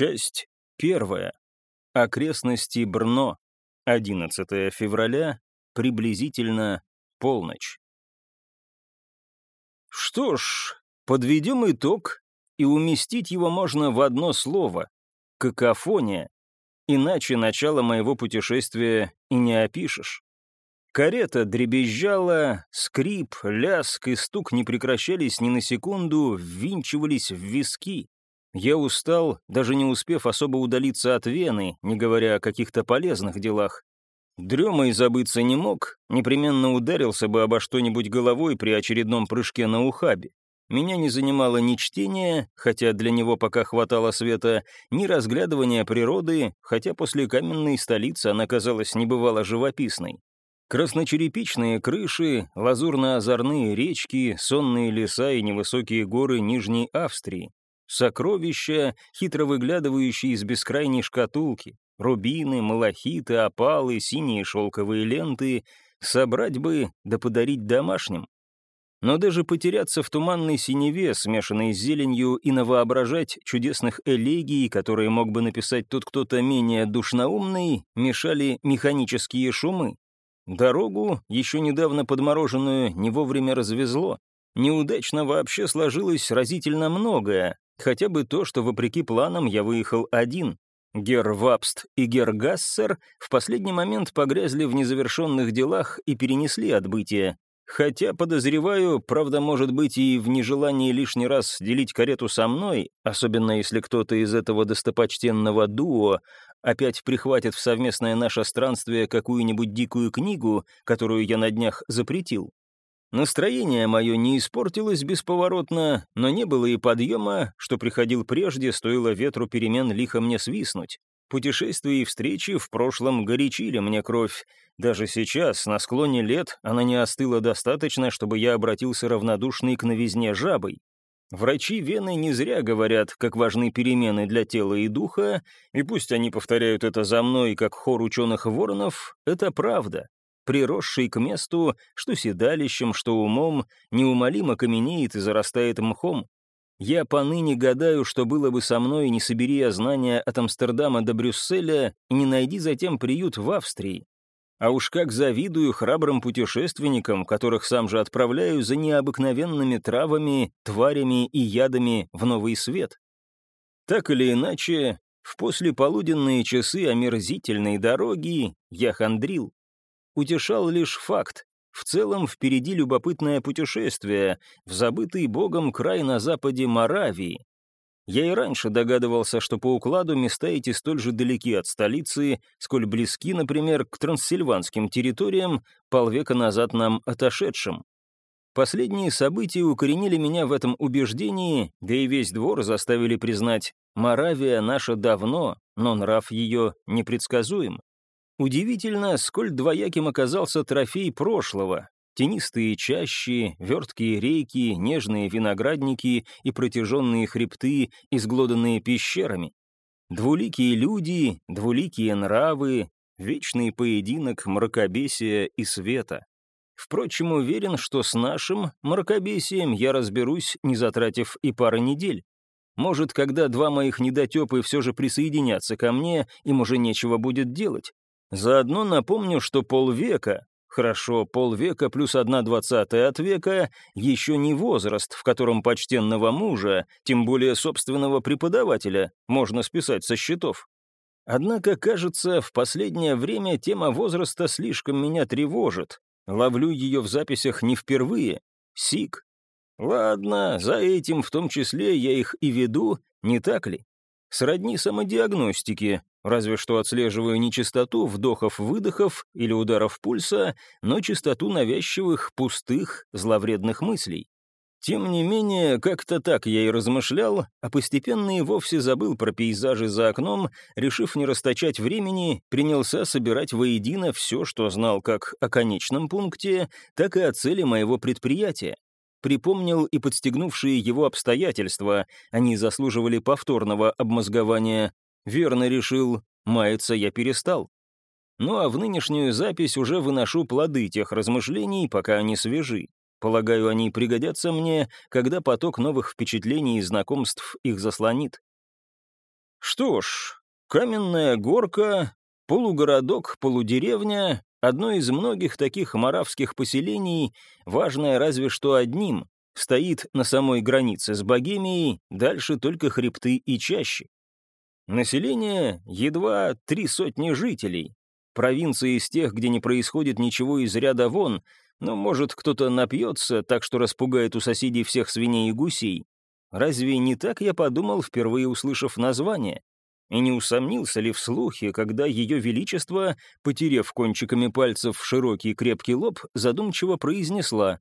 Часть первая. Окрестности Брно. 11 февраля, приблизительно полночь. Что ж, подведем итог, и уместить его можно в одно слово — какофония. Иначе начало моего путешествия и не опишешь. Карета дребезжала, скрип, ляск и стук не прекращались ни на секунду, ввинчивались в виски. Я устал, даже не успев особо удалиться от Вены, не говоря о каких-то полезных делах. Дремой забыться не мог, непременно ударился бы обо что-нибудь головой при очередном прыжке на ухабе. Меня не занимало ни чтение, хотя для него пока хватало света, ни разглядывания природы, хотя после каменной столицы она казалась небывало живописной. Красночерепичные крыши, лазурно-озорные речки, сонные леса и невысокие горы Нижней Австрии. Сокровища, хитро выглядывающие из бескрайней шкатулки. Рубины, малахиты, опалы, синие шелковые ленты. Собрать бы, да подарить домашним. Но даже потеряться в туманной синеве, смешанной с зеленью, и навоображать чудесных элегий, которые мог бы написать тот кто-то менее душноумный, мешали механические шумы, Дорогу, еще недавно подмороженную, не вовремя развезло. Неудачно вообще сложилось разительно многое, хотя бы то, что вопреки планам я выехал один. Гер Вапст и Гер Гассер в последний момент погрязли в незавершенных делах и перенесли отбытие. Хотя, подозреваю, правда, может быть и в нежелании лишний раз делить карету со мной, особенно если кто-то из этого достопочтенного дуо опять прихватит в совместное наше странствие какую-нибудь дикую книгу, которую я на днях запретил. Настроение мое не испортилось бесповоротно, но не было и подъема, что приходил прежде, стоило ветру перемен лихо мне свистнуть. Путешествия и встречи в прошлом горячили мне кровь. Даже сейчас, на склоне лет, она не остыла достаточно, чтобы я обратился равнодушный к новизне жабой. Врачи Вены не зря говорят, как важны перемены для тела и духа, и пусть они повторяют это за мной, как хор ученых-воронов, это правда. Приросший к месту, что седалищем, что умом, неумолимо каменеет и зарастает мхом. Я поныне гадаю, что было бы со мной, не собери я знания от Амстердама до Брюсселя и не найди затем приют в Австрии. А уж как завидую храбрым путешественникам, которых сам же отправляю за необыкновенными травами, тварями и ядами в новый свет. Так или иначе, в послеполуденные часы омерзительной дороги я хандрил. Утешал лишь факт, в целом впереди любопытное путешествие в забытый богом край на западе Моравии. Я и раньше догадывался, что по укладу места эти столь же далеки от столицы, сколь близки, например, к трансильванским территориям, полвека назад нам отошедшим. Последние события укоренили меня в этом убеждении, да и весь двор заставили признать, Моравия наша давно, но нрав ее непредсказуем. Удивительно, сколь двояким оказался трофей прошлого. Тенистые чащи, верткие рейки, нежные виноградники и протяженные хребты, изглоданные пещерами. Двуликие люди, двуликие нравы, вечный поединок мракобесия и света. Впрочем, уверен, что с нашим мракобесием я разберусь, не затратив и пары недель. Может, когда два моих недотепы все же присоединятся ко мне, им уже нечего будет делать. Заодно напомню, что полвека, хорошо, полвека плюс одна двадцатая от века, еще не возраст, в котором почтенного мужа, тем более собственного преподавателя, можно списать со счетов. Однако, кажется, в последнее время тема возраста слишком меня тревожит. Ловлю ее в записях не впервые. Сик. Ладно, за этим в том числе я их и веду, не так ли? Сродни самодиагностике, разве что отслеживаю не частоту вдохов-выдохов или ударов пульса, но частоту навязчивых, пустых, зловредных мыслей. Тем не менее, как-то так я и размышлял, а постепенно и вовсе забыл про пейзажи за окном, решив не расточать времени, принялся собирать воедино все, что знал как о конечном пункте, так и о цели моего предприятия. Припомнил и подстегнувшие его обстоятельства, они заслуживали повторного обмозгования, Верно решил, маяться я перестал. Ну а в нынешнюю запись уже выношу плоды тех размышлений, пока они свежи. Полагаю, они пригодятся мне, когда поток новых впечатлений и знакомств их заслонит. Что ж, каменная горка, полугородок, полудеревня — одно из многих таких маравских поселений, важное разве что одним — стоит на самой границе с Богемией, дальше только хребты и чаще. Население — едва три сотни жителей. Провинция из тех, где не происходит ничего из ряда вон, но, может, кто-то напьется, так что распугает у соседей всех свиней и гусей. Разве не так я подумал, впервые услышав название? И не усомнился ли в слухе, когда Ее Величество, потерев кончиками пальцев широкий крепкий лоб, задумчиво произнесла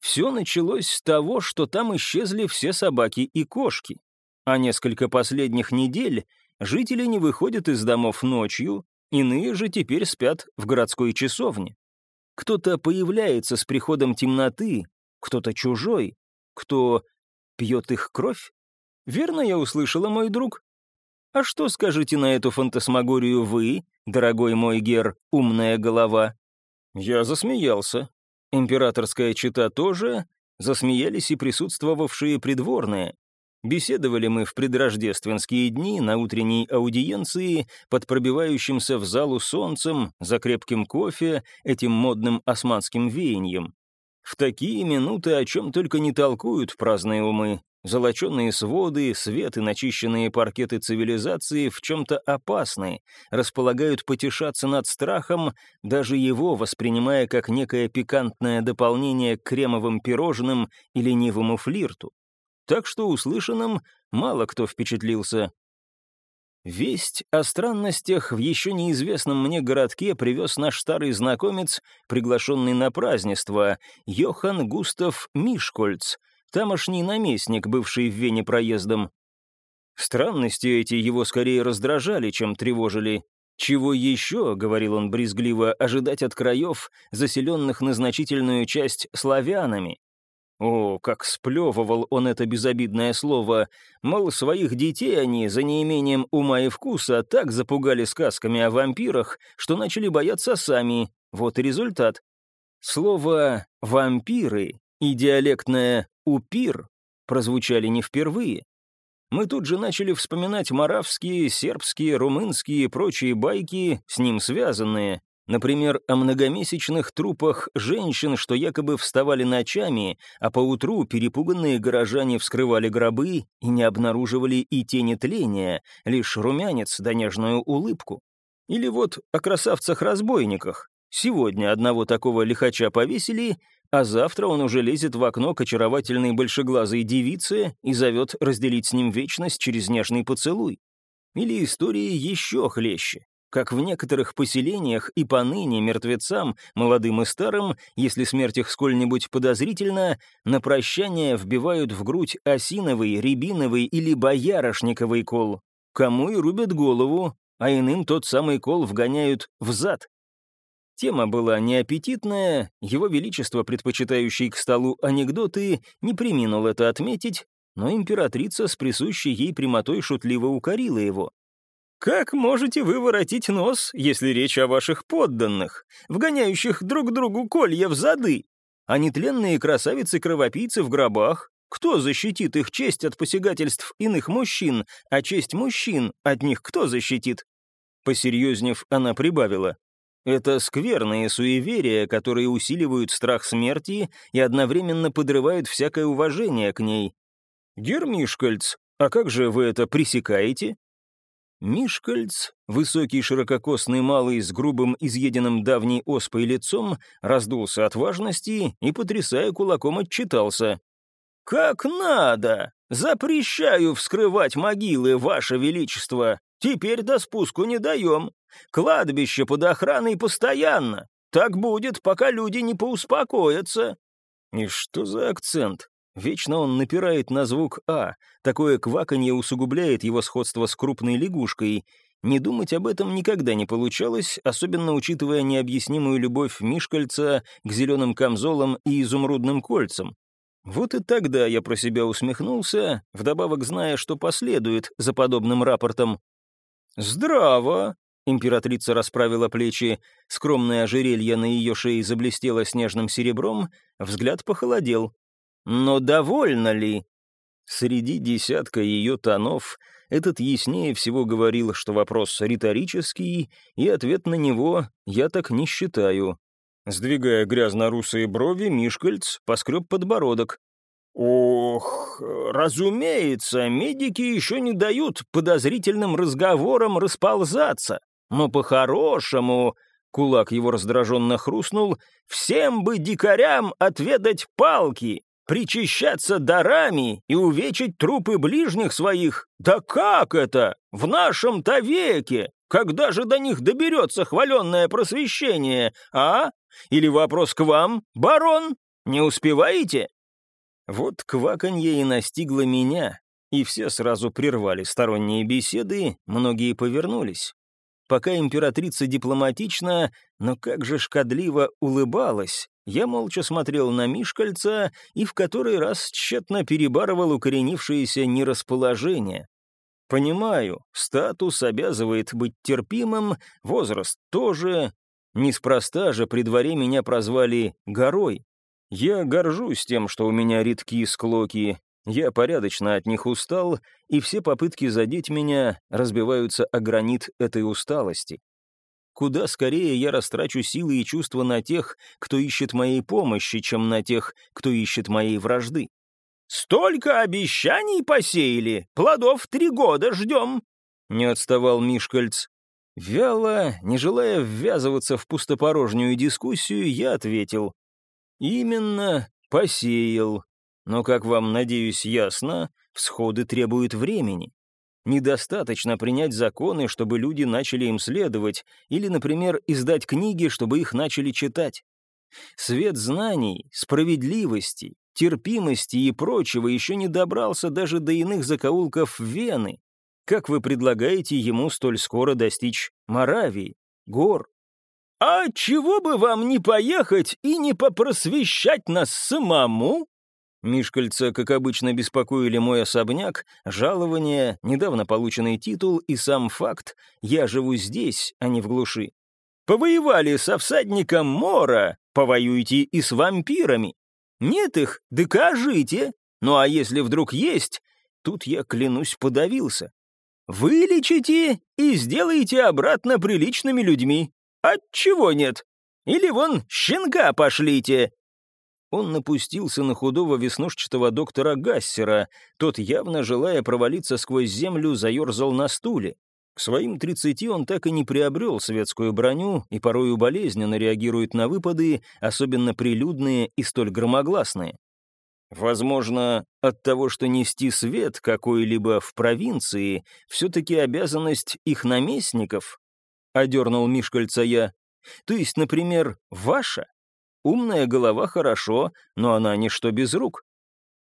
«Все началось с того, что там исчезли все собаки и кошки, а несколько последних недель жители не выходят из домов ночью, иные же теперь спят в городской часовне. Кто-то появляется с приходом темноты, кто-то чужой, кто пьет их кровь? Верно я услышала, мой друг? А что скажете на эту фантасмагорию вы, дорогой мой гер, умная голова? Я засмеялся. Императорская чита тоже, засмеялись и присутствовавшие придворные. Беседовали мы в предрождественские дни на утренней аудиенции под пробивающимся в залу солнцем, за крепким кофе, этим модным османским веянием. В такие минуты о чем только не толкуют праздные умы. Золоченные своды, свет и начищенные паркеты цивилизации в чем-то опасны, располагают потешаться над страхом, даже его воспринимая как некое пикантное дополнение к кремовым пирожным и ленивому флирту. Так что услышанным мало кто впечатлился. Весть о странностях в еще неизвестном мне городке привез наш старый знакомец, приглашенный на празднество, Йохан Густав Мишкольц, тамошний наместник, бывший в Вене проездом. Странности эти его скорее раздражали, чем тревожили. «Чего еще, — говорил он брезгливо, — ожидать от краев, заселенных на значительную часть славянами? О, как сплевывал он это безобидное слово. Мол, своих детей они, за неимением ума и вкуса, так запугали сказками о вампирах, что начали бояться сами. Вот и результат. Слово «вампиры» и диалектное «упир» прозвучали не впервые. Мы тут же начали вспоминать маравские, сербские, румынские и прочие байки, с ним связанные. Например, о многомесячных трупах женщин, что якобы вставали ночами, а поутру перепуганные горожане вскрывали гробы и не обнаруживали и тени тления, лишь румянец да нежную улыбку. Или вот о красавцах-разбойниках. Сегодня одного такого лихача повесили, а завтра он уже лезет в окно к очаровательной большеглазой девице и зовет разделить с ним вечность через нежный поцелуй. Или истории еще хлеще как в некоторых поселениях и поныне мертвецам, молодым и старым, если смерть их сколь-нибудь подозрительна, на прощание вбивают в грудь осиновый, рябиновый или боярышниковый кол. Кому и рубят голову, а иным тот самый кол вгоняют в зад. Тема была неаппетитная, его величество, предпочитающий к столу анекдоты, не приминул это отметить, но императрица с присущей ей прямотой шутливо укорила его. Как можете вы воротить нос, если речь о ваших подданных, вгоняющих друг другу колья в зады? А нетленные красавицы-кровопийцы в гробах? Кто защитит их честь от посягательств иных мужчин, а честь мужчин от них кто защитит? Посерьезнев, она прибавила. Это скверные суеверия, которые усиливают страх смерти и одновременно подрывают всякое уважение к ней. Гермишкальц, а как же вы это пресекаете? Мишкальц, высокий ширококосный малый с грубым изъеденным давней оспой лицом, раздулся от важности и, потрясая кулаком, отчитался. «Как надо! Запрещаю вскрывать могилы, Ваше Величество! Теперь до спуску не даем. Кладбище под охраной постоянно. Так будет, пока люди не поуспокоятся». «И что за акцент?» Вечно он напирает на звук «а», такое кваканье усугубляет его сходство с крупной лягушкой. Не думать об этом никогда не получалось, особенно учитывая необъяснимую любовь Мишкальца к зеленым камзолам и изумрудным кольцам. Вот и тогда я про себя усмехнулся, вдобавок зная, что последует за подобным рапортом. «Здраво!» — императрица расправила плечи, скромное ожерелье на ее шее заблестело снежным серебром, взгляд похолодел. Но довольно ли? Среди десятка ее тонов этот яснее всего говорил, что вопрос риторический, и ответ на него я так не считаю. Сдвигая грязно-русые брови, Мишкальц поскреб подбородок. «Ох, разумеется, медики еще не дают подозрительным разговорам расползаться, но по-хорошему...» Кулак его раздраженно хрустнул. «Всем бы дикарям отведать палки, причащаться дарами и увечить трупы ближних своих. Да как это? В нашем-то веке! Когда же до них доберется хваленное просвещение, а? Или вопрос к вам, барон? Не успеваете?» Вот кваканье и настигло меня, и все сразу прервали сторонние беседы, многие повернулись. Пока императрица дипломатично, но как же шкодливо улыбалась, я молча смотрел на Мишкальца и в который раз тщетно перебарывал укоренившееся нерасположение. Понимаю, статус обязывает быть терпимым, возраст тоже. Неспроста же при дворе меня прозвали «горой». Я горжусь тем, что у меня редкие склоки, я порядочно от них устал, и все попытки задеть меня разбиваются о гранит этой усталости. Куда скорее я растрачу силы и чувства на тех, кто ищет моей помощи, чем на тех, кто ищет моей вражды. «Столько обещаний посеяли! Плодов три года ждем!» — не отставал Мишкальц. Вяло, не желая ввязываться в пустопорожнюю дискуссию, я ответил. «Именно, посеял. Но, как вам, надеюсь, ясно, всходы требуют времени. Недостаточно принять законы, чтобы люди начали им следовать, или, например, издать книги, чтобы их начали читать. Свет знаний, справедливости, терпимости и прочего еще не добрался даже до иных закоулков Вены. Как вы предлагаете ему столь скоро достичь Моравии, гор, «А чего бы вам не поехать и не попросвещать нас самому?» Мишкальца, как обычно, беспокоили мой особняк, жалование, недавно полученный титул и сам факт «я живу здесь, а не в глуши». «Повоевали со всадником Мора, повоюйте и с вампирами. Нет их, докажите. Ну а если вдруг есть, тут я, клянусь, подавился. Вылечите и сделайте обратно приличными людьми. «Отчего нет? Или вон щенка пошлите!» Он напустился на худого веснушчатого доктора Гассера. Тот, явно желая провалиться сквозь землю, заерзал на стуле. К своим тридцати он так и не приобрел светскую броню и порою болезненно реагирует на выпады, особенно прилюдные и столь громогласные. Возможно, от того, что нести свет какой-либо в провинции, все-таки обязанность их наместников, — одернул Мишкальца я. «То есть, например, ваша? Умная голова хорошо, но она ничто без рук.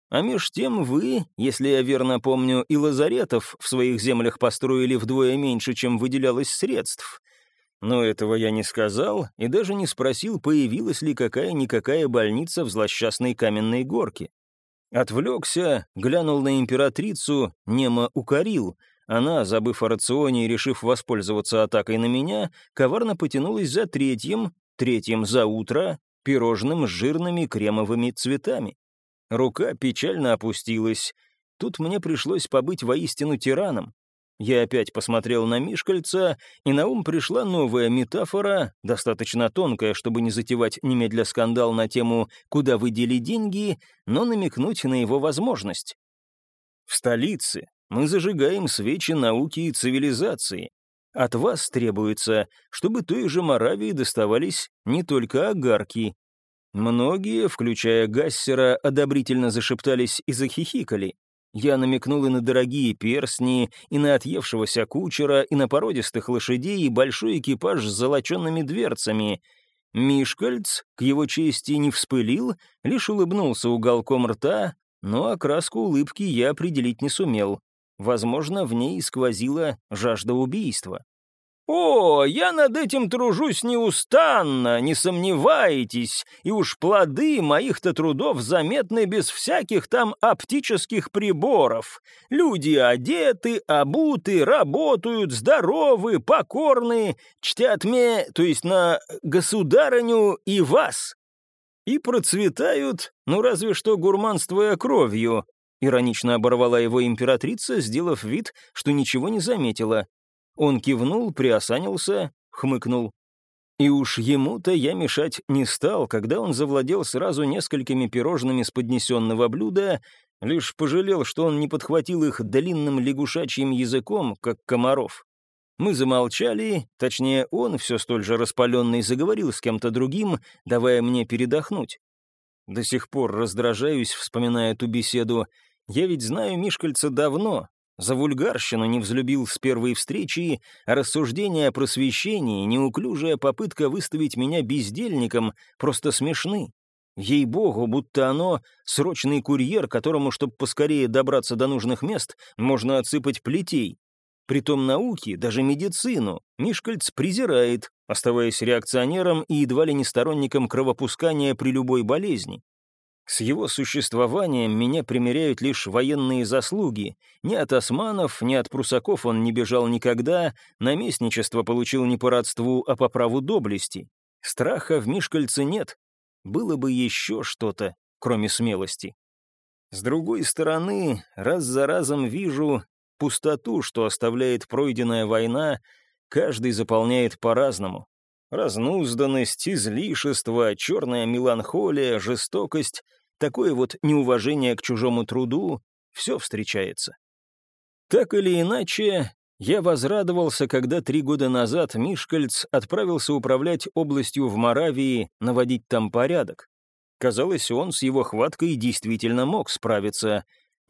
А меж тем вы, если я верно помню, и лазаретов в своих землях построили вдвое меньше, чем выделялось средств. Но этого я не сказал и даже не спросил, появилась ли какая-никакая больница в злосчастной каменной горке. Отвлекся, глянул на императрицу, немо укорил — она, забыв о рационе и решив воспользоваться атакой на меня, коварно потянулась за третьим, третьим за утро, пирожным с жирными кремовыми цветами. Рука печально опустилась. Тут мне пришлось побыть воистину тираном. Я опять посмотрел на Мишкальца, и на ум пришла новая метафора, достаточно тонкая, чтобы не затевать немедля скандал на тему «Куда вы дели деньги?», но намекнуть на его возможность. В столице, мы зажигаем свечи науки и цивилизации. От вас требуется, чтобы той же Моравии доставались не только огарки. Многие, включая Гассера, одобрительно зашептались и захихикали. Я намекнул и на дорогие перстни, и на отъевшегося кучера, и на породистых лошадей, и большой экипаж с золоченными дверцами. Мишкальц, к его чести, не вспылил, лишь улыбнулся уголком рта, но окраску улыбки я определить не сумел. Возможно, в ней сквозила жажда убийства. «О, я над этим тружусь неустанно, не сомневайтесь, и уж плоды моих-то трудов заметны без всяких там оптических приборов. Люди одеты, обуты, работают, здоровы, покорны, чтят мне, то есть на государыню и вас. И процветают, ну разве что гурманствуя кровью, Иронично оборвала его императрица, сделав вид, что ничего не заметила. Он кивнул, приосанился, хмыкнул. И уж ему-то я мешать не стал, когда он завладел сразу несколькими пирожными с поднесенного блюда, лишь пожалел, что он не подхватил их длинным лягушачьим языком, как комаров. Мы замолчали, точнее, он, все столь же распаленный, заговорил с кем-то другим, давая мне передохнуть. До сих пор раздражаюсь, вспоминая эту беседу. Я ведь знаю Мишкальца давно, за вульгарщину не взлюбил с первой встречи, а рассуждения о просвещении, неуклюжая попытка выставить меня бездельником просто смешны. Ей-богу, будто оно — срочный курьер, которому, чтобы поскорее добраться до нужных мест, можно отсыпать плетей. Притом науки, даже медицину, Мишкальц презирает, оставаясь реакционером и едва ли не сторонником кровопускания при любой болезни. С его существованием меня примеряют лишь военные заслуги. Ни от османов, ни от прусаков он не бежал никогда, наместничество получил не по родству, а по праву доблести. Страха в Мишкальце нет. Было бы еще что-то, кроме смелости. С другой стороны, раз за разом вижу пустоту, что оставляет пройденная война, каждый заполняет по-разному. Разнузданность, излишество, черная меланхолия, жестокость такое вот неуважение к чужому труду, все встречается. Так или иначе, я возрадовался, когда три года назад Мишкальц отправился управлять областью в Моравии, наводить там порядок. Казалось, он с его хваткой действительно мог справиться.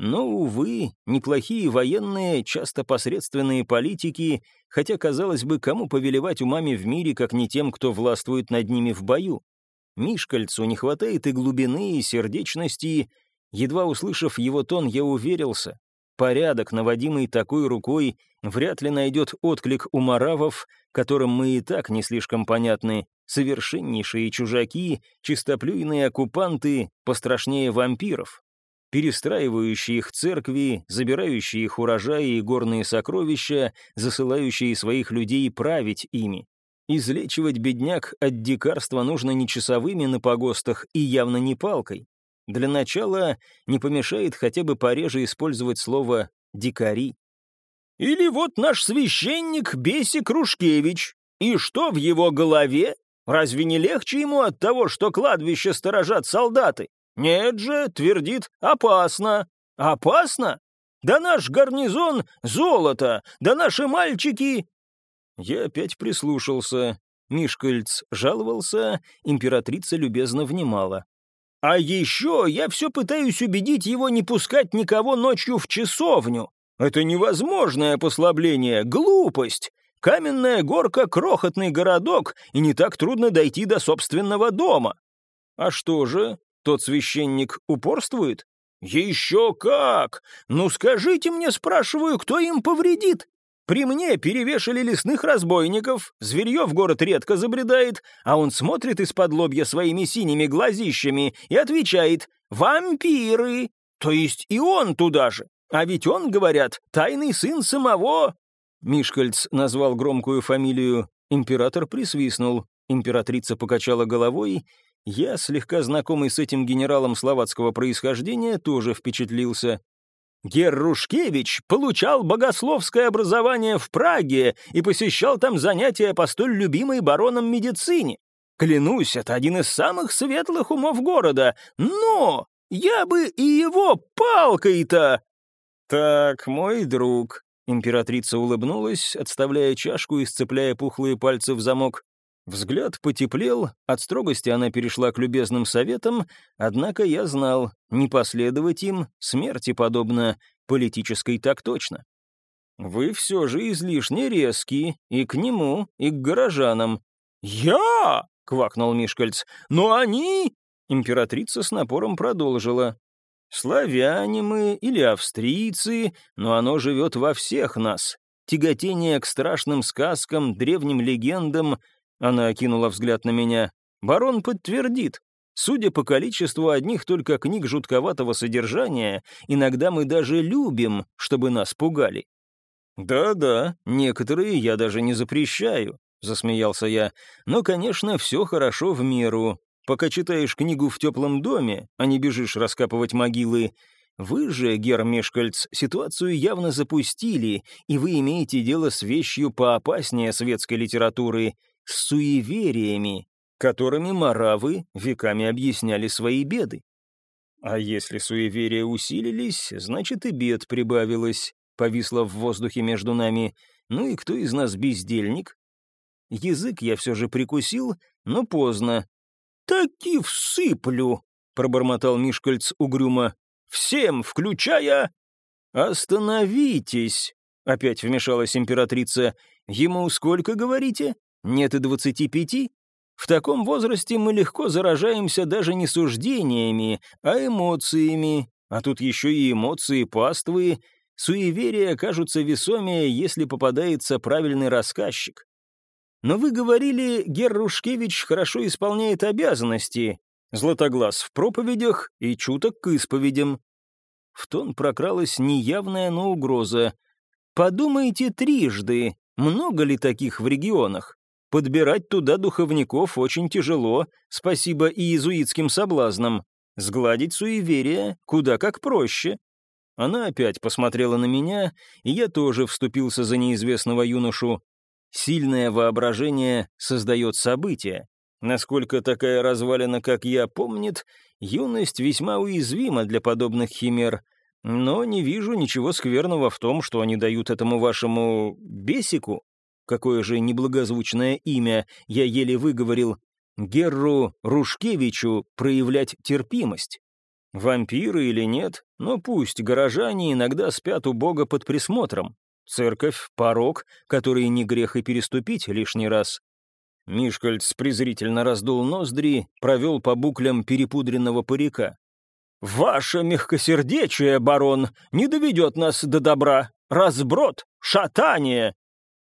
Но, увы, неплохие военные, часто посредственные политики, хотя, казалось бы, кому повелевать умами в мире, как не тем, кто властвует над ними в бою. Мишкальцу не хватает и глубины, и сердечности. Едва услышав его тон, я уверился. Порядок, наводимый такой рукой, вряд ли найдет отклик у маравов, которым мы и так не слишком понятны. Совершеннейшие чужаки, чистоплюйные оккупанты, пострашнее вампиров. Перестраивающие их церкви, забирающие их урожаи и горные сокровища, засылающие своих людей править ими. Излечивать бедняк от дикарства нужно не часовыми на погостах и явно не палкой. Для начала не помешает хотя бы пореже использовать слово «дикари». Или вот наш священник Беси Крушкевич. И что в его голове? Разве не легче ему от того, что кладбище сторожат солдаты? Нет же, твердит, опасно. Опасно? Да наш гарнизон — золото, да наши мальчики я опять прислушался. Мишкальц жаловался, императрица любезно внимала. «А еще я все пытаюсь убедить его не пускать никого ночью в часовню. Это невозможное послабление, глупость. Каменная горка — крохотный городок, и не так трудно дойти до собственного дома. А что же, тот священник упорствует? Еще как! Ну скажите мне, спрашиваю, кто им повредит? При мне перевешали лесных разбойников, зверье в город редко забредает, а он смотрит из-под лобья своими синими глазищами и отвечает «Вампиры!» То есть и он туда же. А ведь он, говорят, тайный сын самого... Мишкальц назвал громкую фамилию. Император присвистнул. Императрица покачала головой. Я, слегка знакомый с этим генералом словацкого происхождения, тоже впечатлился. Геррушкевич получал богословское образование в Праге и посещал там занятия по столь любимой бароном медицине. Клянусь, это один из самых светлых умов города, но я бы и его палкой-то... Так, мой друг, императрица улыбнулась, отставляя чашку и сцепляя пухлые пальцы в замок. Взгляд потеплел, от строгости она перешла к любезным советам, однако я знал, не последовать им, смерти подобно, политической так точно. Вы все же излишне резкие и к нему, и к горожанам. «Я!» — квакнул Мишкальц. «Но они...» — императрица с напором продолжила. «Славяне мы или австрийцы, но оно живет во всех нас. Тяготение к страшным сказкам, древним легендам, она окинула взгляд на меня. «Барон подтвердит. Судя по количеству одних только книг жутковатого содержания, иногда мы даже любим, чтобы нас пугали». «Да-да, некоторые я даже не запрещаю», — засмеялся я. «Но, конечно, все хорошо в меру. Пока читаешь книгу в теплом доме, а не бежишь раскапывать могилы, Вы же, Герр Мишкальц, ситуацию явно запустили, и вы имеете дело с вещью поопаснее светской литературы, с суевериями, которыми маравы веками объясняли свои беды. А если суеверия усилились, значит и бед прибавилось, повисло в воздухе между нами. Ну и кто из нас бездельник? Язык я все же прикусил, но поздно. «Таки всыплю», — пробормотал Мишкальц угрюмо. Всем, включая...» «Остановитесь!» — опять вмешалась императрица. «Ему сколько, говорите? Нет и двадцати пяти? В таком возрасте мы легко заражаемся даже не суждениями, а эмоциями. А тут еще и эмоции паствые. Суеверия кажутся весомее, если попадается правильный рассказчик. Но вы говорили, Геррушкевич хорошо исполняет обязанности. Златоглаз в проповедях и чуток к исповедям. В тон прокралась неявная, но угроза. Подумайте трижды, много ли таких в регионах? Подбирать туда духовников очень тяжело, спасибо и иезуитским соблазнам. Сгладить суеверие куда как проще. Она опять посмотрела на меня, и я тоже вступился за неизвестного юношу. Сильное воображение создает события. Насколько такая развалина, как я, помнит, юность весьма уязвима для подобных химер, но не вижу ничего скверного в том, что они дают этому вашему бесику, какое же неблагозвучное имя, я еле выговорил, Герру Рушкевичу проявлять терпимость. Вампиры или нет, но пусть горожане иногда спят у Бога под присмотром. Церковь — порог, который не грех и переступить лишний раз. Мишкальц презрительно раздул ноздри, провел по буклям перепудренного парика. «Ваше мягкосердечие, барон, не доведет нас до добра. Разброд, шатание!»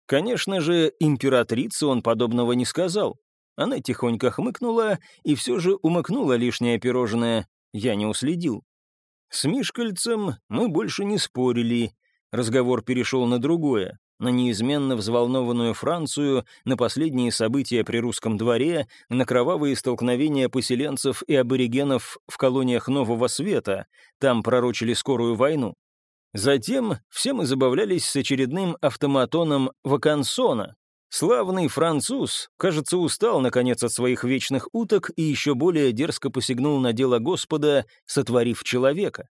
Конечно же, императрице он подобного не сказал. Она тихонько хмыкнула и все же умыкнула лишнее пирожное. Я не уследил. С Мишкальцем мы больше не спорили. Разговор перешел на другое на неизменно взволнованную Францию, на последние события при русском дворе, на кровавые столкновения поселенцев и аборигенов в колониях Нового Света, там пророчили скорую войну. Затем все мы забавлялись с очередным автоматоном Вакансона. Славный француз, кажется, устал, наконец, от своих вечных уток и еще более дерзко посягнул на дело Господа, сотворив человека.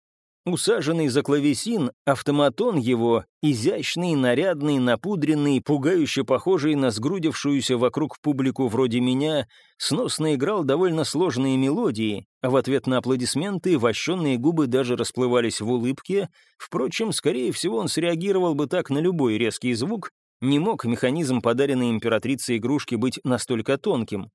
Усаженный за клавесин, автоматон его, изящный, нарядный, напудренный, пугающе похожий на сгрудившуюся вокруг публику вроде меня, сносно играл довольно сложные мелодии, а в ответ на аплодисменты вощенные губы даже расплывались в улыбке. Впрочем, скорее всего, он среагировал бы так на любой резкий звук, не мог механизм подаренной императрице игрушки быть настолько тонким.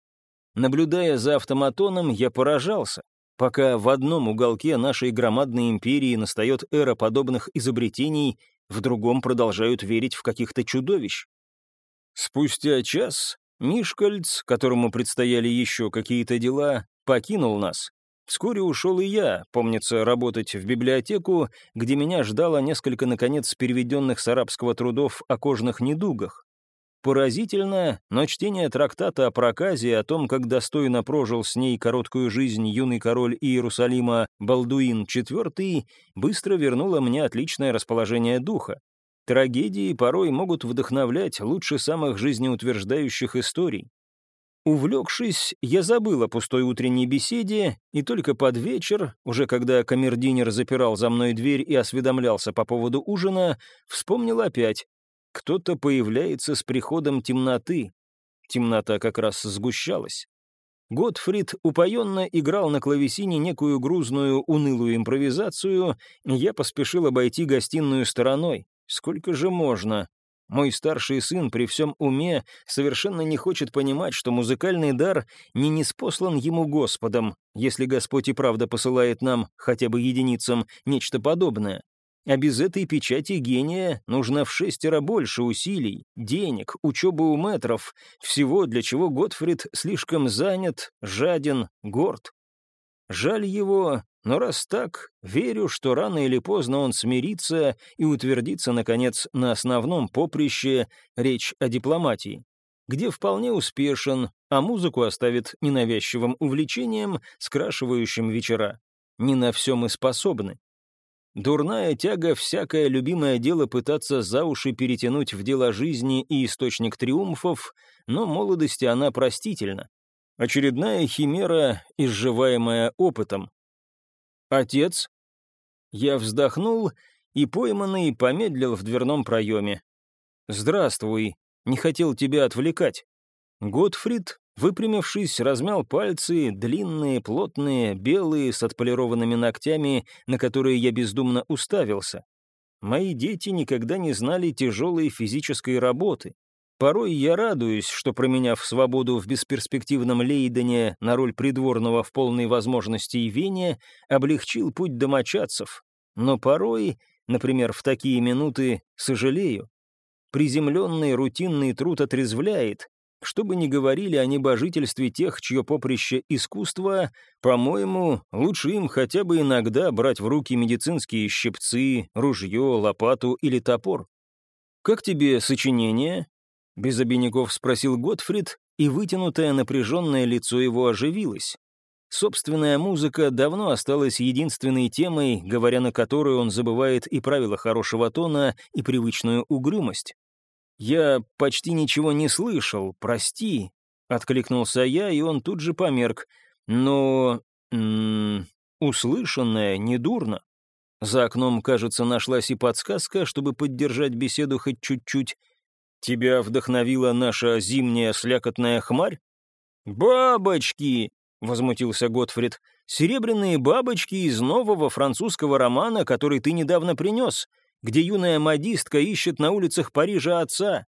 Наблюдая за автоматоном, я поражался. Пока в одном уголке нашей громадной империи настает эра подобных изобретений, в другом продолжают верить в каких-то чудовищ. Спустя час Мишкальц, которому предстояли еще какие-то дела, покинул нас. Вскоре ушел и я, помнится, работать в библиотеку, где меня ждало несколько, наконец, переведенных с арабского трудов о кожных недугах. Поразительно, но чтение трактата о проказе, о том, как достойно прожил с ней короткую жизнь юный король Иерусалима Балдуин IV, быстро вернуло мне отличное расположение духа. Трагедии порой могут вдохновлять лучше самых жизнеутверждающих историй. Увлекшись, я забыл о пустой утренней беседе, и только под вечер, уже когда камердинер запирал за мной дверь и осведомлялся по поводу ужина, вспомнил опять кто-то появляется с приходом темноты. Темнота как раз сгущалась. Готфрид упоенно играл на клавесине некую грузную, унылую импровизацию, я поспешил обойти гостиную стороной. Сколько же можно? Мой старший сын при всем уме совершенно не хочет понимать, что музыкальный дар не неспослан ему Господом, если Господь и правда посылает нам, хотя бы единицам, нечто подобное. А без этой печати гения нужно в шестеро больше усилий, денег, учебы у метров, всего, для чего Готфрид слишком занят, жаден, горд. Жаль его, но раз так, верю, что рано или поздно он смирится и утвердится, наконец, на основном поприще речь о дипломатии, где вполне успешен, а музыку оставит ненавязчивым увлечением, скрашивающим вечера. Не на все мы способны. Дурная тяга всякое любимое дело пытаться за уши перетянуть в дело жизни и источник триумфов, но молодости она простительна. Очередная химера, изживаемая опытом. «Отец?» Я вздохнул, и пойманный помедлил в дверном проеме. «Здравствуй, не хотел тебя отвлекать». Готфрид, выпрямившись, размял пальцы, длинные, плотные, белые, с отполированными ногтями, на которые я бездумно уставился. Мои дети никогда не знали тяжелой физической работы. Порой я радуюсь, что, променяв свободу в бесперспективном Лейдене на роль придворного в полной возможности и вене, облегчил путь домочадцев. Но порой, например, в такие минуты, сожалею. Приземленный рутинный труд отрезвляет. Что бы ни говорили о небожительстве тех, чье поприще искусство, по-моему, лучше им хотя бы иногда брать в руки медицинские щипцы, ружье, лопату или топор. «Как тебе сочинение?» — без обиняков спросил Готфрид, и вытянутое напряженное лицо его оживилось. Собственная музыка давно осталась единственной темой, говоря на которую он забывает и правила хорошего тона, и привычную угрюмость. «Я почти ничего не слышал, прости», — откликнулся я, и он тут же померк. «Но... Услышанное недурно». За окном, кажется, нашлась и подсказка, чтобы поддержать беседу хоть чуть-чуть. «Тебя вдохновила наша зимняя слякотная хмарь?» «Бабочки!» — возмутился Готфрид. «Серебряные бабочки из нового французского романа, который ты недавно принес где юная модистка ищет на улицах Парижа отца.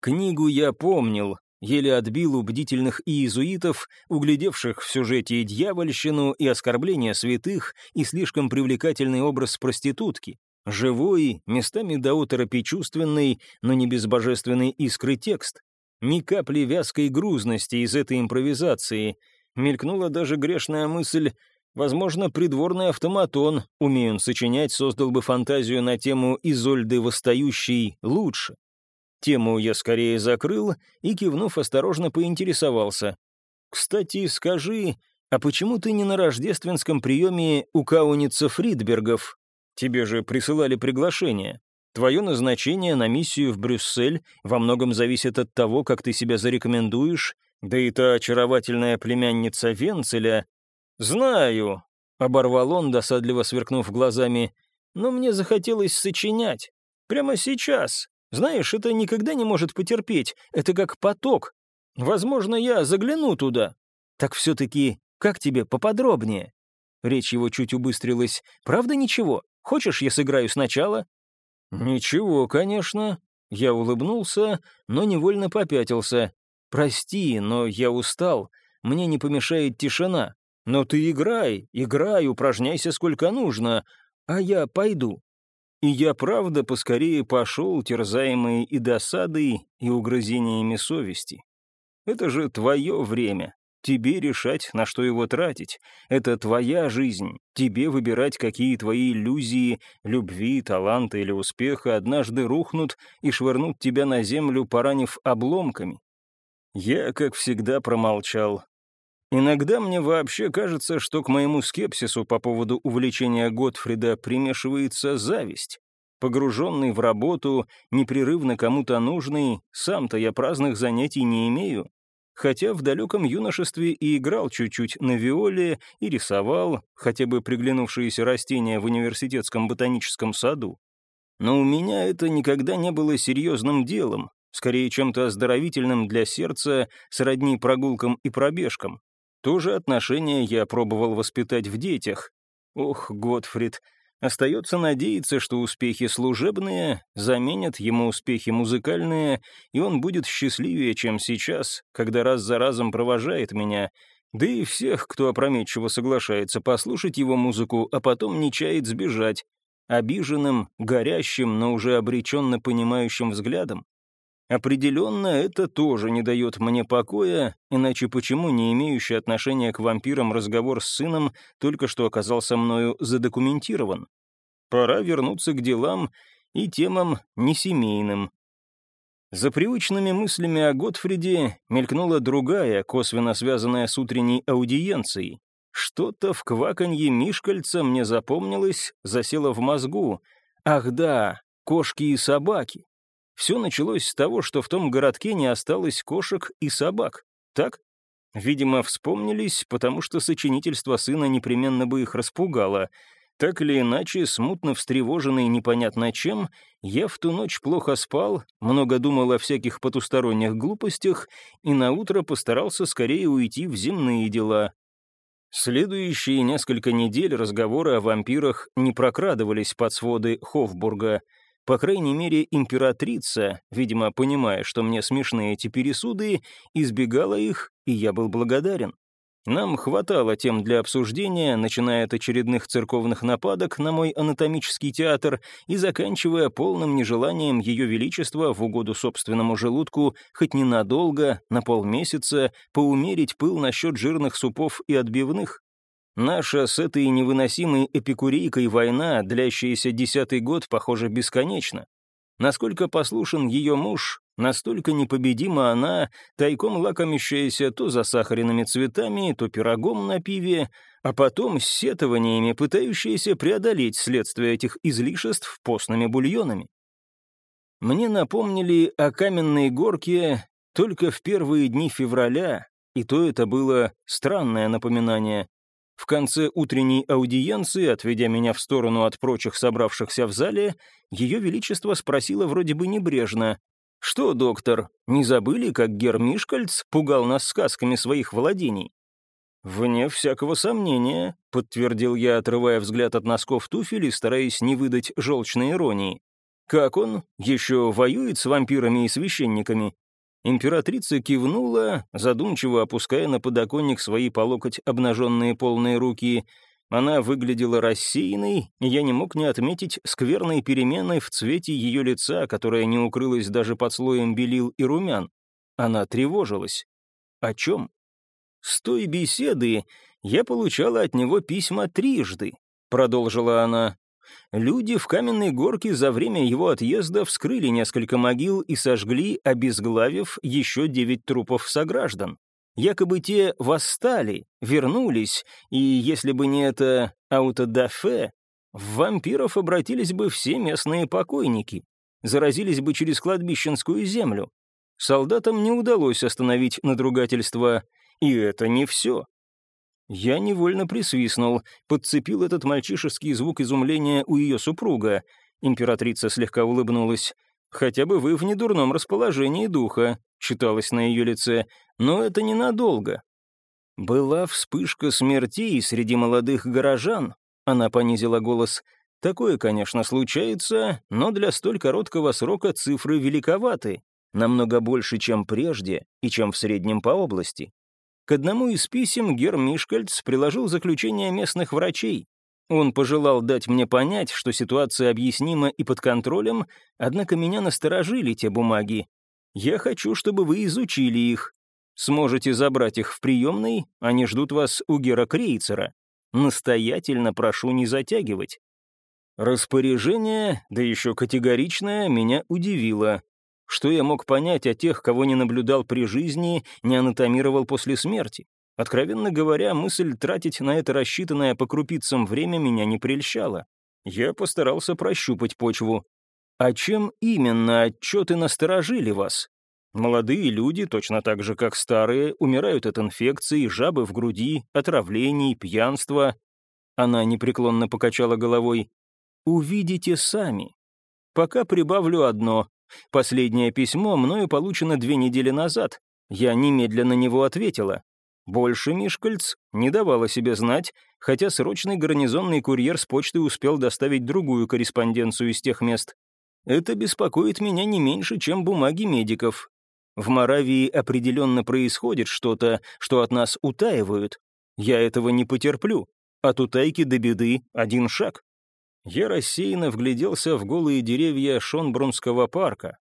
Книгу я помнил, еле отбил у бдительных иезуитов, углядевших в сюжете и дьявольщину, и оскорбления святых, и слишком привлекательный образ проститутки. Живой, местами до оторопи чувственный, но не без божественной искры текст. Ни капли вязкой грузности из этой импровизации. Мелькнула даже грешная мысль Возможно, придворный автоматон, умея он сочинять, создал бы фантазию на тему Изольды Восстающей лучше. Тему я скорее закрыл и, кивнув, осторожно поинтересовался. «Кстати, скажи, а почему ты не на рождественском приеме у кауница Фридбергов? Тебе же присылали приглашение. Твое назначение на миссию в Брюссель во многом зависит от того, как ты себя зарекомендуешь, да и та очаровательная племянница Венцеля «Знаю», — оборвал он, досадливо сверкнув глазами, «но мне захотелось сочинять. Прямо сейчас. Знаешь, это никогда не может потерпеть, это как поток. Возможно, я загляну туда. Так все-таки, как тебе поподробнее?» Речь его чуть убыстрилась. «Правда ничего? Хочешь, я сыграю сначала?» «Ничего, конечно». Я улыбнулся, но невольно попятился. «Прости, но я устал. Мне не помешает тишина. Но ты играй, играй, упражняйся сколько нужно, а я пойду». И я правда поскорее пошел, терзаемый и досадой, и угрызениями совести. Это же твое время. Тебе решать, на что его тратить. Это твоя жизнь. Тебе выбирать, какие твои иллюзии, любви, таланта или успеха однажды рухнут и швырнут тебя на землю, поранив обломками. Я, как всегда, промолчал, Иногда мне вообще кажется, что к моему скепсису по поводу увлечения Готфрида примешивается зависть. Погруженный в работу, непрерывно кому-то нужный, сам-то я праздных занятий не имею. Хотя в далеком юношестве и играл чуть-чуть на виоле и рисовал, хотя бы приглянувшиеся растения в университетском ботаническом саду. Но у меня это никогда не было серьезным делом, скорее чем-то оздоровительным для сердца, сродни прогулкам и пробежкам. То же отношение я пробовал воспитать в детях. Ох, Готфрид, остается надеяться, что успехи служебные заменят ему успехи музыкальные, и он будет счастливее, чем сейчас, когда раз за разом провожает меня, да и всех, кто опрометчиво соглашается послушать его музыку, а потом не чает сбежать, обиженным, горящим, но уже обреченно понимающим взглядом. Определенно, это тоже не дает мне покоя, иначе почему не имеющий отношения к вампирам разговор с сыном только что оказался мною задокументирован? Пора вернуться к делам и темам несемейным. За привычными мыслями о Готфриде мелькнула другая, косвенно связанная с утренней аудиенцией. Что-то в кваканье Мишкальца мне запомнилось, засело в мозгу. Ах да, кошки и собаки. Все началось с того, что в том городке не осталось кошек и собак. Так? Видимо, вспомнились, потому что сочинительство сына непременно бы их распугало. Так или иначе, смутно встревоженный непонятно чем, я в ту ночь плохо спал, много думал о всяких потусторонних глупостях и наутро постарался скорее уйти в земные дела. Следующие несколько недель разговоры о вампирах не прокрадывались под своды Хофбурга — по крайней мере, императрица, видимо, понимая, что мне смешны эти пересуды, избегала их, и я был благодарен. Нам хватало тем для обсуждения, начиная от очередных церковных нападок на мой анатомический театр и заканчивая полным нежеланием Ее Величества в угоду собственному желудку хоть ненадолго, на полмесяца, поумерить пыл насчет жирных супов и отбивных. Наша с этой невыносимой эпикурейкой война, длящаяся десятый год, похоже, бесконечна. Насколько послушен ее муж, настолько непобедима она, тайком лакомящаяся то засахаренными цветами, то пирогом на пиве, а потом с сетованиями, пытающаяся преодолеть следствие этих излишеств постными бульонами. Мне напомнили о каменной горке только в первые дни февраля, и то это было странное напоминание. В конце утренней аудиенции, отведя меня в сторону от прочих собравшихся в зале, Ее Величество спросило вроде бы небрежно, «Что, доктор, не забыли, как Гер Мишкальц пугал нас сказками своих владений?» «Вне всякого сомнения», — подтвердил я, отрывая взгляд от носков туфель и стараясь не выдать желчной иронии. «Как он? Еще воюет с вампирами и священниками?» Императрица кивнула, задумчиво опуская на подоконник свои по локоть обнаженные полные руки. Она выглядела рассеянной, и я не мог не отметить скверной перемены в цвете ее лица, которая не укрылась даже под слоем белил и румян. Она тревожилась. О чем? С той беседы я получала от него письма трижды, продолжила она. Люди в каменной горке за время его отъезда вскрыли несколько могил и сожгли, обезглавив еще девять трупов сограждан. Якобы те восстали, вернулись, и если бы не это аутодафе, в вампиров обратились бы все местные покойники, заразились бы через кладбищенскую землю. Солдатам не удалось остановить надругательство, и это не все. Я невольно присвистнул, подцепил этот мальчишеский звук изумления у ее супруга. Императрица слегка улыбнулась. «Хотя бы вы в недурном расположении духа», — читалось на ее лице, «но это ненадолго». «Была вспышка смертей среди молодых горожан», — она понизила голос. «Такое, конечно, случается, но для столь короткого срока цифры великоваты, намного больше, чем прежде и чем в среднем по области. К одному из писем Гер Мишкальц приложил заключение местных врачей. Он пожелал дать мне понять, что ситуация объяснима и под контролем, однако меня насторожили те бумаги. Я хочу, чтобы вы изучили их. Сможете забрать их в приемной, они ждут вас у Гера Крейцера. Настоятельно прошу не затягивать. Распоряжение, да еще категоричное, меня удивило. Что я мог понять о тех, кого не наблюдал при жизни, не анатомировал после смерти? Откровенно говоря, мысль тратить на это рассчитанное по крупицам время меня не прельщала. Я постарался прощупать почву. А чем именно отчеты насторожили вас? Молодые люди, точно так же, как старые, умирают от инфекций, жабы в груди, отравлений, пьянства. Она непреклонно покачала головой. «Увидите сами. Пока прибавлю одно. Последнее письмо мною получено две недели назад. Я немедленно на него ответила. Больше Мишкальц не давала себе знать, хотя срочный гарнизонный курьер с почты успел доставить другую корреспонденцию из тех мест. Это беспокоит меня не меньше, чем бумаги медиков. В Моравии определенно происходит что-то, что от нас утаивают. Я этого не потерплю. От утайки до беды один шаг. Я рассеянно вгляделся в голые деревья Шонбрунского парка.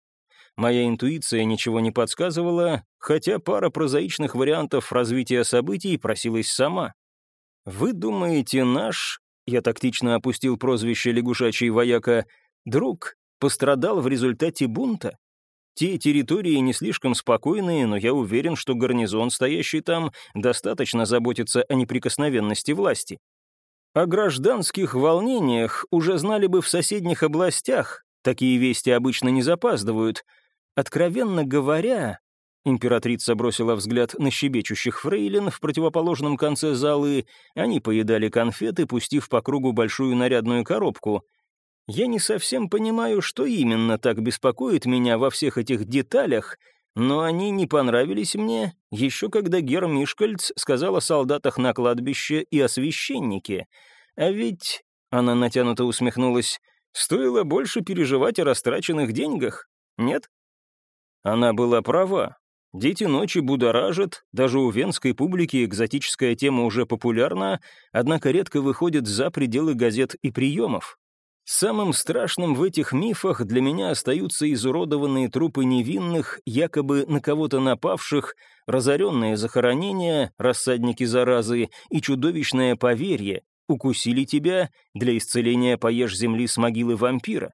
Моя интуиция ничего не подсказывала, хотя пара прозаичных вариантов развития событий просилась сама. «Вы думаете, наш...» — я тактично опустил прозвище лягушачий вояка. «Друг пострадал в результате бунта? Те территории не слишком спокойные, но я уверен, что гарнизон, стоящий там, достаточно заботится о неприкосновенности власти. О гражданских волнениях уже знали бы в соседних областях, такие вести обычно не запаздывают. Откровенно говоря, императрица бросила взгляд на щебечущих фрейлин в противоположном конце залы, они поедали конфеты, пустив по кругу большую нарядную коробку — я не совсем понимаю, что именно так беспокоит меня во всех этих деталях, но они не понравились мне, еще когда Гер Мишкальц сказал о солдатах на кладбище и о священнике. А ведь, она натянуто усмехнулась, стоило больше переживать о растраченных деньгах, нет? Она была права. Дети ночи будоражат, даже у венской публики экзотическая тема уже популярна, однако редко выходит за пределы газет и приемов. Самым страшным в этих мифах для меня остаются изуродованные трупы невинных, якобы на кого-то напавших, разоренные захоронения, рассадники заразы и чудовищное поверье «укусили тебя, для исцеления поешь земли с могилы вампира».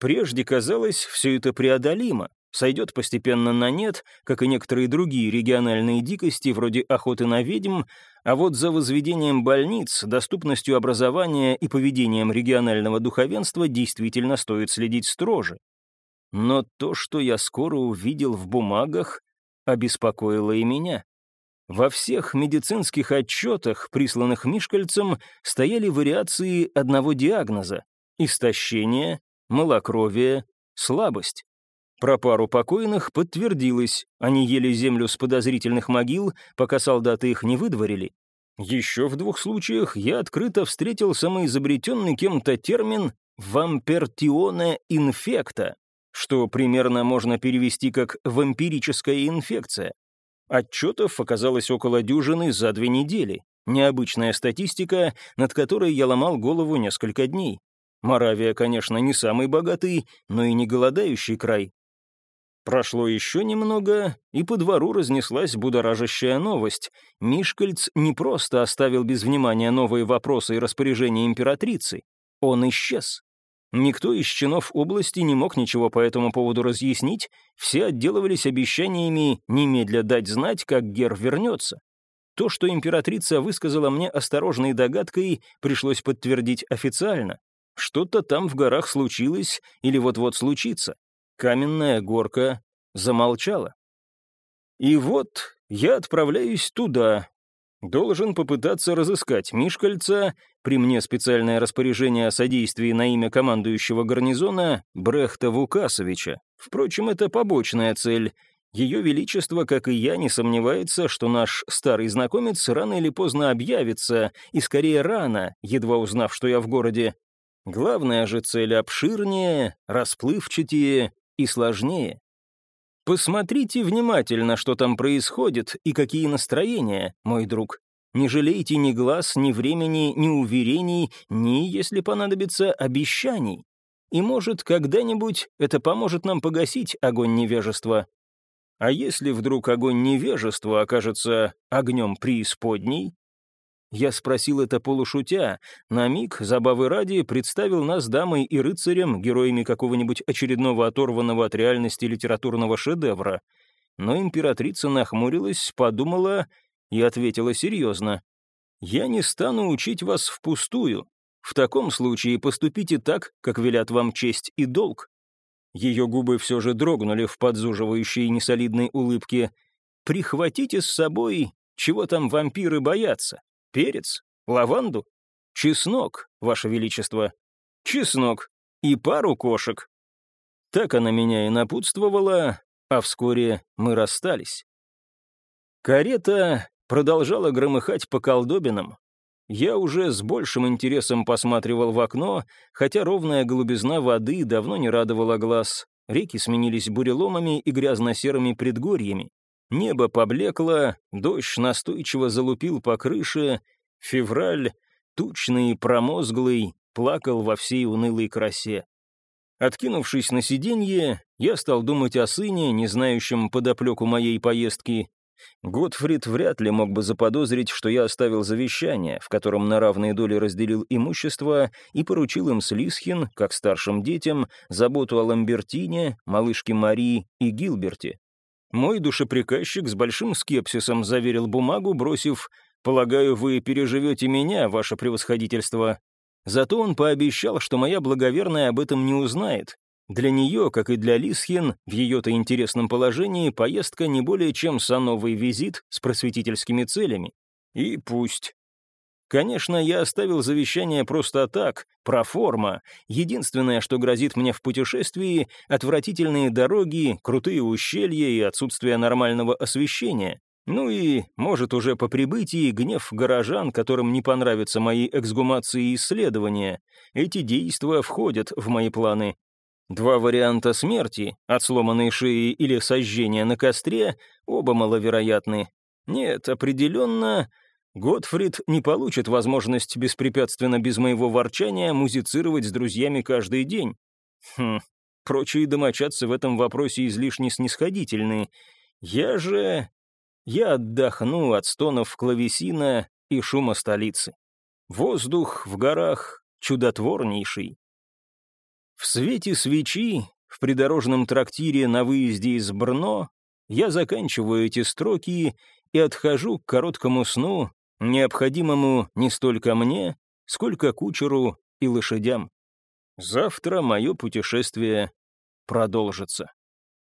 Прежде казалось, все это преодолимо, сойдет постепенно на нет, как и некоторые другие региональные дикости, вроде охоты на ведьм, а вот за возведением больниц, доступностью образования и поведением регионального духовенства действительно стоит следить строже. Но то, что я скоро увидел в бумагах, обеспокоило и меня. Во всех медицинских отчетах, присланных Мишкальцем, стояли вариации одного диагноза — истощение, малокровие, слабость. Про пару покойных подтвердилось, они ели землю с подозрительных могил, пока солдаты их не выдворили. Еще в двух случаях я открыто встретил самоизобретенный кем-то термин «вампертиона инфекта», что примерно можно перевести как «вампирическая инфекция». Отчетов оказалось около дюжины за две недели. Необычная статистика, над которой я ломал голову несколько дней. Моравия, конечно, не самый богатый, но и не голодающий край. Прошло еще немного, и по двору разнеслась будоражащая новость. Мишкальц не просто оставил без внимания новые вопросы и распоряжения императрицы. Он исчез. Никто из чинов области не мог ничего по этому поводу разъяснить, все отделывались обещаниями немедля дать знать, как Гер вернется. То, что императрица высказала мне осторожной догадкой, пришлось подтвердить официально. Что-то там в горах случилось или вот-вот случится. Каменная горка замолчала. И вот я отправляюсь туда. Должен попытаться разыскать Мишкальца, при мне специальное распоряжение о содействии на имя командующего гарнизона Брехта Вукасовича. Впрочем, это побочная цель. Ее Величество, как и я, не сомневается, что наш старый знакомец рано или поздно объявится, и скорее рано, едва узнав, что я в городе. Главная же цель обширнее, расплывчатее и сложнее. Посмотрите внимательно, что там происходит и какие настроения, мой друг. Не жалейте ни глаз, ни времени, ни уверений, ни, если понадобится, обещаний. И, может, когда-нибудь это поможет нам погасить огонь невежества. А если вдруг огонь невежества окажется огнем преисподней, я спросил это полушутя. На миг, забавы ради, представил нас дамой и рыцарем, героями какого-нибудь очередного оторванного от реальности литературного шедевра. Но императрица нахмурилась, подумала и ответила серьезно. «Я не стану учить вас впустую. В таком случае поступите так, как велят вам честь и долг». Ее губы все же дрогнули в подзуживающей несолидной улыбке. «Прихватите с собой, чего там вампиры боятся. Перец? Лаванду? Чеснок, Ваше Величество. Чеснок. И пару кошек. Так она меня и напутствовала, а вскоре мы расстались. Карета продолжала громыхать по колдобинам. Я уже с большим интересом посматривал в окно, хотя ровная голубизна воды давно не радовала глаз. Реки сменились буреломами и грязно-серыми предгорьями. Небо поблекло, дождь настойчиво залупил по крыше, февраль, тучный и промозглый, плакал во всей унылой красе. Откинувшись на сиденье, я стал думать о сыне, не знающем подоплеку моей поездки. Готфрид вряд ли мог бы заподозрить, что я оставил завещание, в котором на равные доли разделил имущество и поручил им с Лисхин, как старшим детям, заботу о Ламбертине, малышке Марии и Гилберте. Мой душеприказчик с большим скепсисом заверил бумагу, бросив «Полагаю, вы переживете меня, ваше превосходительство». Зато он пообещал, что моя благоверная об этом не узнает, для нее, как и для Лисхин, в ее-то интересном положении поездка не более чем сановый визит с просветительскими целями. И пусть. Конечно, я оставил завещание просто так, проформа. Единственное, что грозит мне в путешествии — отвратительные дороги, крутые ущелья и отсутствие нормального освещения. Ну и, может, уже по прибытии гнев горожан, которым не понравятся мои эксгумации и исследования. Эти действия входят в мои планы. Два варианта смерти, от сломанной шеи или сожжения на костре, оба маловероятны. Нет, определенно, Готфрид не получит возможность беспрепятственно без моего ворчания музицировать с друзьями каждый день. Хм, прочие домочадцы в этом вопросе излишне снисходительны. Я же... Я отдохну от стонов клавесина и шума столицы. Воздух в горах чудотворнейший. В свете свечи, в придорожном трактире на выезде из Брно, я заканчиваю эти строки и отхожу к короткому сну, необходимому не столько мне, сколько кучеру и лошадям. Завтра мое путешествие продолжится.